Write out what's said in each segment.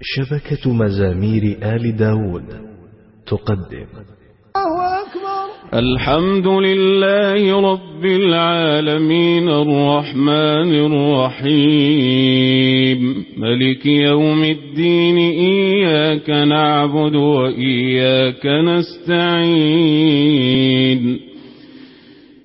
شبكة مزامير آل داود تقدم. الله أكبر. الحمد لله رب العالمين الرحمن الرحيم. ملك يوم الدين إياك نعبد وإياك نستعين.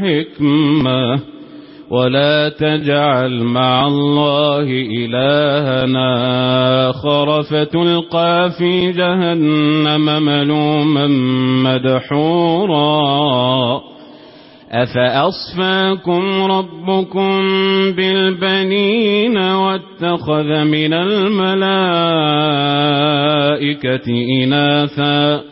الحكمة ولا تجعل مع الله إلهنا آخر فتلقى في جهنم ملوما مدحورا. أفأصفاكم ربكم بالبنين واتخذ من الملائكة إناثا؟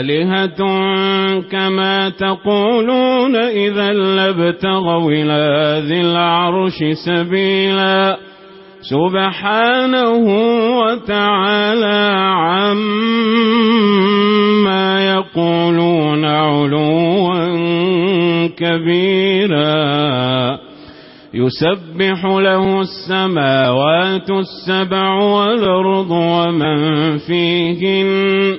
آلهة كما تقولون إذا لابتغوا إلى ذي العرش سبيلا. سبحانه وتعالى عما يقولون علوا كبيرا. يسبح له السماوات السبع والأرض ومن فيهن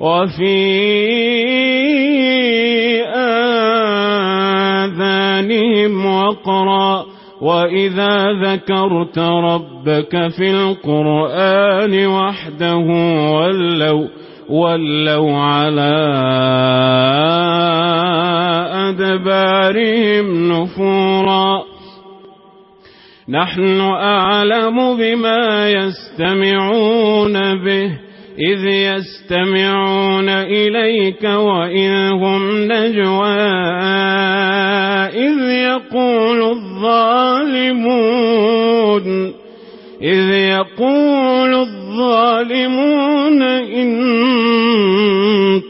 وفي آذانهم وقرا وإذا ذكرت ربك في القرآن وحده ولوا ولوا على أدبارهم نفورا. نحن أعلم بما يستمعون به. إذ يستمعون إليك وإن هم نجوى إذ يقول الظالمون إذ يقول الظالمون إن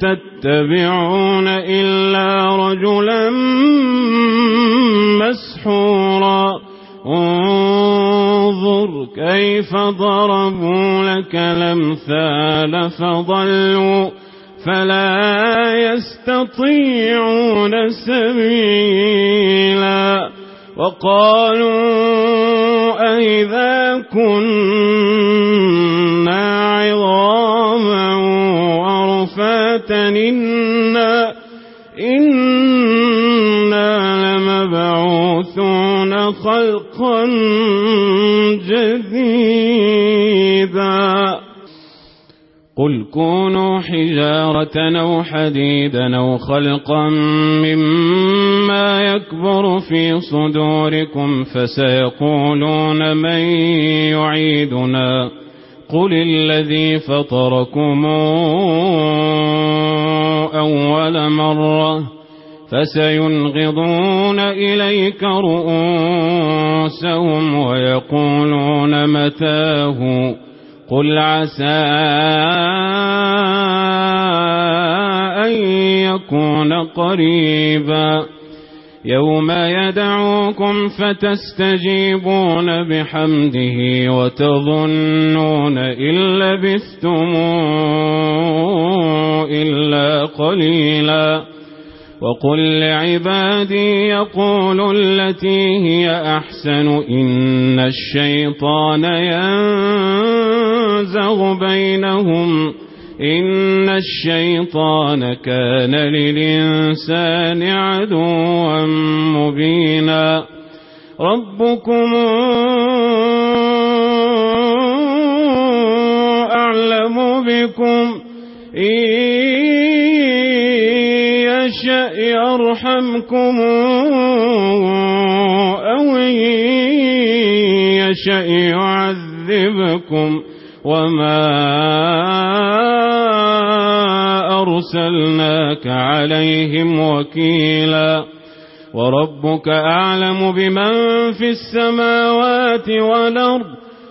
تتبعون إلا رجلا مسحورا. كيف ضربوا لك الأمثال فضلوا فلا يستطيعون سبيلا وقالوا أئذا كنا عظاما ورفاتا إنا خلقا جديدا. قل كونوا حجارة أو حديدا أو خلقا مما يكبر في صدوركم فسيقولون من يعيدنا. قل الذي فطركم أول مرة. فسينغضون إليك رؤوسهم ويقولون متاه قل عسى أن يكون قريبا يوم يدعوكم فتستجيبون بحمده وتظنون إن لبثتم إلا قليلاً وقل لعبادي يقولوا التي هي أحسن إن الشيطان ينزغ بينهم إن الشيطان كان للإنسان عدوا مبينا ربكم أعلم بكم إن يشأ يرحمكم أو يشأ يعذبكم وما أرسلناك عليهم وكيلا وربك أعلم بمن في السماوات والأرض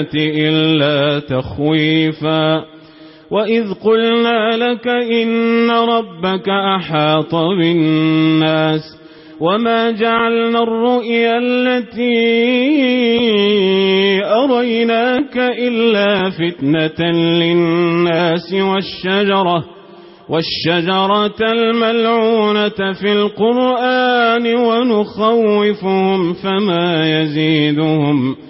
الآيات إلا تخويفا. وإذ قلنا لك إن ربك أحاط بالناس وما جعلنا الرؤيا التي أريناك إلا فتنة للناس والشجرة والشجرة الملعونة في القرآن ونخوفهم فما يزيدهم ۖ.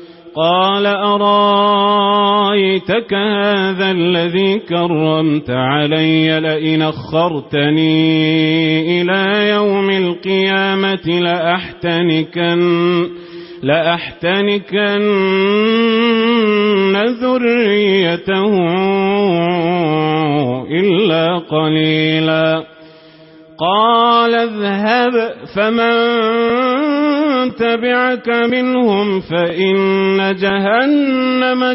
قال أرأيتك هذا الذي كرمت علي لئن أخرتني إلى يوم القيامة لأحتنكن لأحتنكن ذريته إلا قليلا. قال اذهب فمن تبعك منهم فإن جهنم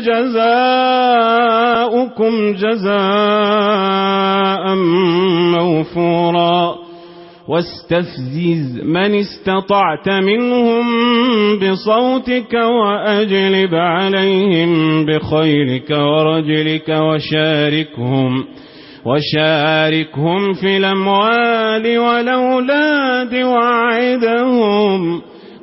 جزاؤكم جزاء موفورا واستفزز من استطعت منهم بصوتك وأجلب عليهم بخيرك ورجلك وشاركهم وشاركهم في الأموال والأولاد وعدهم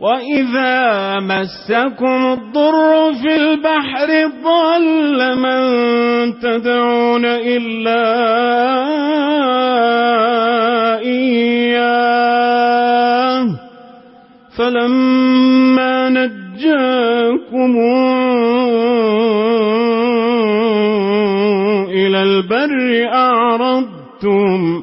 وَإِذَا مَسَّكُمُ الضُّرُّ فِي الْبَحْرِ ضَلَّ مَن تَدْعُونَ إِلَّا إِيَّاهُ فَلَمَّا نَجَّاكُمْ إِلَى الْبَرِّ أَعْرَضْتُمْ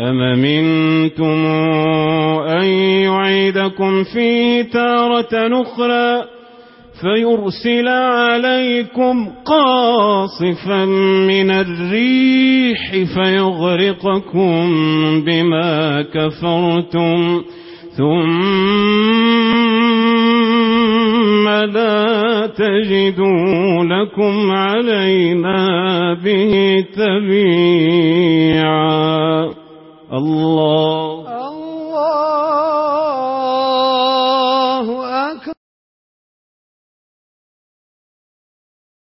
أم منتم أن يعيدكم فيه تارة أخرى فيرسل عليكم قاصفا من الريح فيغرقكم بما كفرتم ثم لا تجدوا لكم علينا به تبيعا اللہ